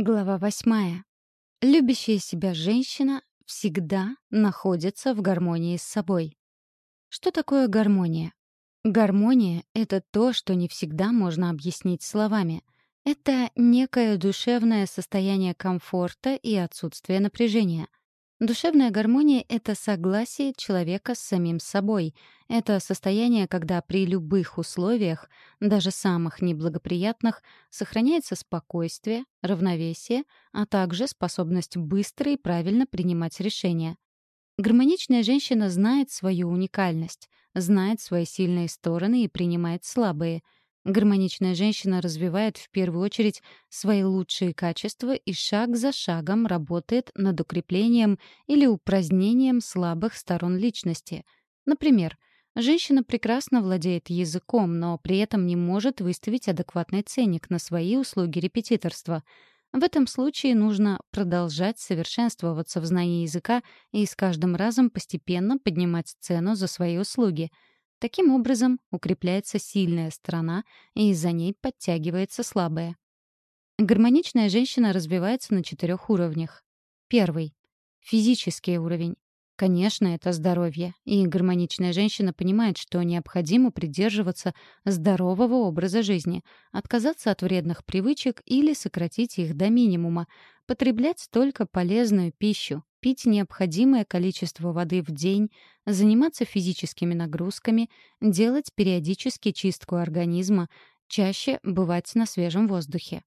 Глава восьмая. Любящая себя женщина всегда находится в гармонии с собой. Что такое гармония? Гармония — это то, что не всегда можно объяснить словами. Это некое душевное состояние комфорта и отсутствие напряжения — Душевная гармония — это согласие человека с самим собой. Это состояние, когда при любых условиях, даже самых неблагоприятных, сохраняется спокойствие, равновесие, а также способность быстро и правильно принимать решения. Гармоничная женщина знает свою уникальность, знает свои сильные стороны и принимает слабые — Гармоничная женщина развивает в первую очередь свои лучшие качества и шаг за шагом работает над укреплением или упразднением слабых сторон личности. Например, женщина прекрасно владеет языком, но при этом не может выставить адекватный ценник на свои услуги репетиторства. В этом случае нужно продолжать совершенствоваться в знании языка и с каждым разом постепенно поднимать цену за свои услуги — Таким образом, укрепляется сильная сторона, и из-за ней подтягивается слабая. Гармоничная женщина развивается на четырех уровнях. Первый — физический уровень. Конечно, это здоровье, и гармоничная женщина понимает, что необходимо придерживаться здорового образа жизни, отказаться от вредных привычек или сократить их до минимума, потреблять только полезную пищу, пить необходимое количество воды в день, заниматься физическими нагрузками, делать периодически чистку организма, чаще бывать на свежем воздухе.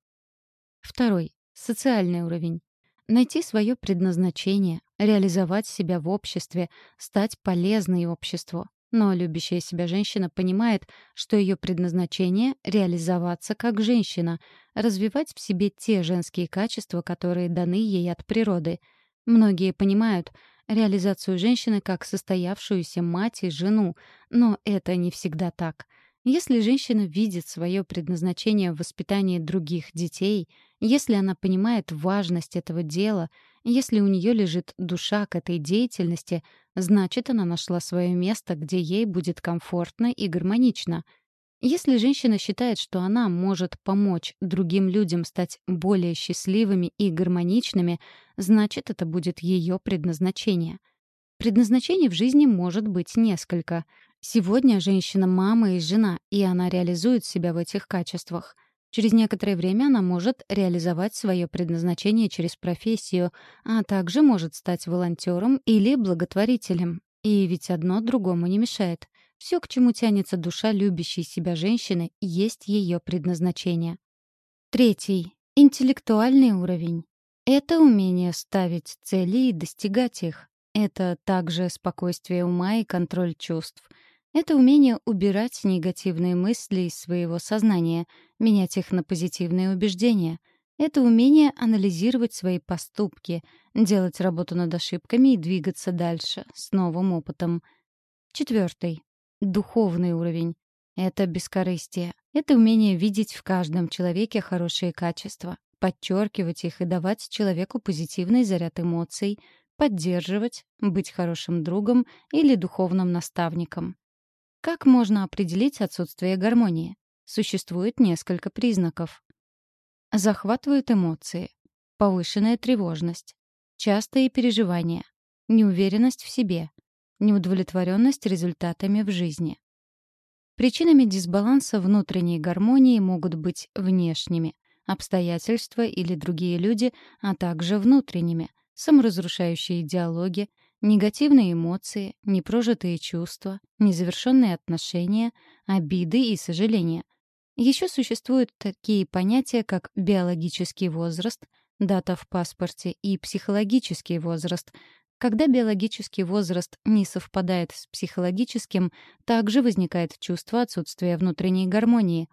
Второй. Социальный уровень. Найти свое предназначение, реализовать себя в обществе, стать полезной обществу. Но любящая себя женщина понимает, что ее предназначение — реализоваться как женщина, развивать в себе те женские качества, которые даны ей от природы — Многие понимают реализацию женщины как состоявшуюся мать и жену, но это не всегда так. Если женщина видит свое предназначение в воспитании других детей, если она понимает важность этого дела, если у нее лежит душа к этой деятельности, значит, она нашла свое место, где ей будет комфортно и гармонично — если женщина считает, что она может помочь другим людям стать более счастливыми и гармоничными, значит, это будет ее предназначение. Предназначений в жизни может быть несколько. Сегодня женщина — мама и жена, и она реализует себя в этих качествах. Через некоторое время она может реализовать свое предназначение через профессию, а также может стать волонтером или благотворителем. И ведь одно другому не мешает. Все, к чему тянется душа любящей себя женщины, есть ее предназначение. Третий. Интеллектуальный уровень. Это умение ставить цели и достигать их. Это также спокойствие ума и контроль чувств. Это умение убирать негативные мысли из своего сознания, менять их на позитивные убеждения. Это умение анализировать свои поступки, делать работу над ошибками и двигаться дальше, с новым опытом. Четвертый духовный уровень. Это бескорыстие. Это умение видеть в каждом человеке хорошие качества, подчеркивать их и давать человеку позитивный заряд эмоций, поддерживать, быть хорошим другом или духовным наставником. Как можно определить отсутствие гармонии? Существует несколько признаков. Захватывают эмоции, повышенная тревожность, частые переживания, неуверенность в себе, неудовлетворенность результатами в жизни. Причинами дисбаланса внутренней гармонии могут быть внешними — обстоятельства или другие люди, а также внутренними — саморазрушающие диалоги, негативные эмоции, непрожитые чувства, незавершенные отношения, обиды и сожаления. Еще существуют такие понятия, как биологический возраст, дата в паспорте и психологический возраст, когда биологический возраст не совпадает с психологическим, также возникает чувство отсутствия внутренней гармонии.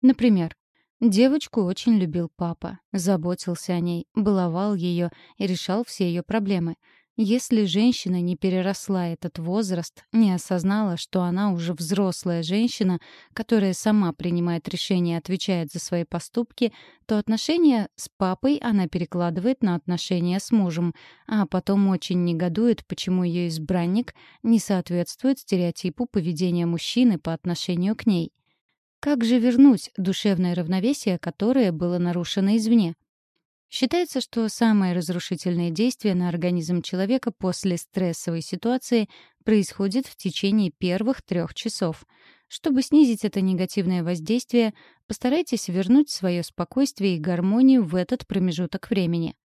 Например, девочку очень любил папа, заботился о ней, баловал ее и решал все ее проблемы — если женщина не переросла этот возраст, не осознала, что она уже взрослая женщина, которая сама принимает решения и отвечает за свои поступки, то отношения с папой она перекладывает на отношения с мужем, а потом очень негодует, почему ее избранник не соответствует стереотипу поведения мужчины по отношению к ней. Как же вернуть душевное равновесие, которое было нарушено извне? Считается, что самое разрушительное действие на организм человека после стрессовой ситуации происходит в течение первых трех часов. Чтобы снизить это негативное воздействие, постарайтесь вернуть свое спокойствие и гармонию в этот промежуток времени.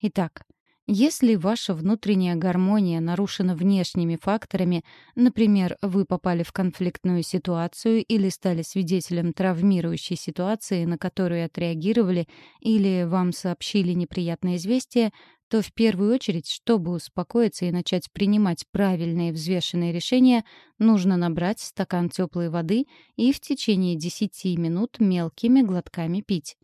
Итак, если ваша внутренняя гармония нарушена внешними факторами, например, вы попали в конфликтную ситуацию или стали свидетелем травмирующей ситуации, на которую отреагировали, или вам сообщили неприятное известие, то в первую очередь, чтобы успокоиться и начать принимать правильные взвешенные решения, нужно набрать стакан теплой воды и в течение 10 минут мелкими глотками пить.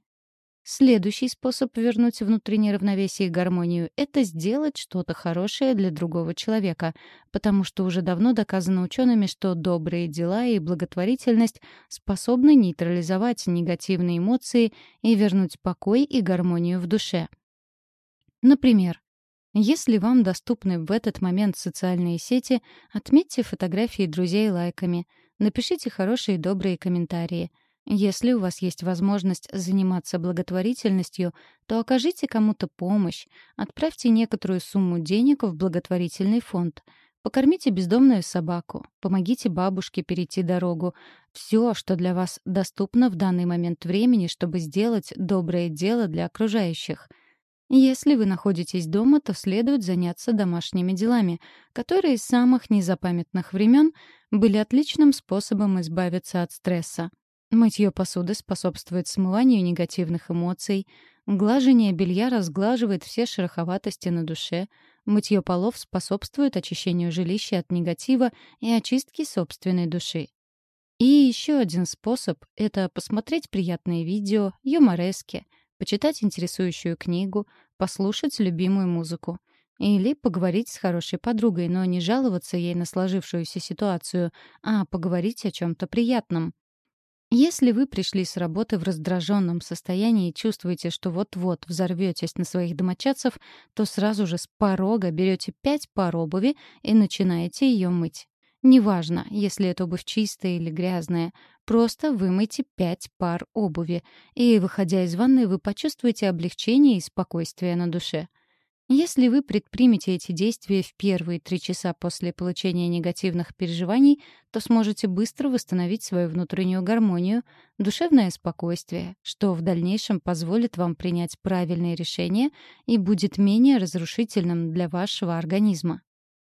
Следующий способ вернуть внутреннее равновесие и гармонию — это сделать что-то хорошее для другого человека, потому что уже давно доказано учеными, что добрые дела и благотворительность способны нейтрализовать негативные эмоции и вернуть покой и гармонию в душе. Например, если вам доступны в этот момент социальные сети, отметьте фотографии друзей лайками, напишите хорошие и добрые комментарии — если у вас есть возможность заниматься благотворительностью, то окажите кому-то помощь, отправьте некоторую сумму денег в благотворительный фонд. Покормите бездомную собаку, помогите бабушке перейти дорогу. Все, что для вас доступно в данный момент времени, чтобы сделать доброе дело для окружающих. Если вы находитесь дома, то следует заняться домашними делами, которые с самых незапамятных времен были отличным способом избавиться от стресса. Мытье посуды способствует смыванию негативных эмоций, глажение белья разглаживает все шероховатости на душе, мытье полов способствует очищению жилища от негатива и очистке собственной души. И еще один способ — это посмотреть приятные видео, юморески, почитать интересующую книгу, послушать любимую музыку. Или поговорить с хорошей подругой, но не жаловаться ей на сложившуюся ситуацию, а поговорить о чем-то приятном. Если вы пришли с работы в раздраженном состоянии и чувствуете, что вот-вот взорветесь на своих домочадцев, то сразу же с порога берете пять пар обуви и начинаете ее мыть. Неважно, если эта обувь чистая или грязная, просто вымойте пять пар обуви, и, выходя из ванной, вы почувствуете облегчение и спокойствие на душе. Если вы предпримете эти действия в первые три часа после получения негативных переживаний, то сможете быстро восстановить свою внутреннюю гармонию, душевное спокойствие, что в дальнейшем позволит вам принять правильные решения и будет менее разрушительным для вашего организма.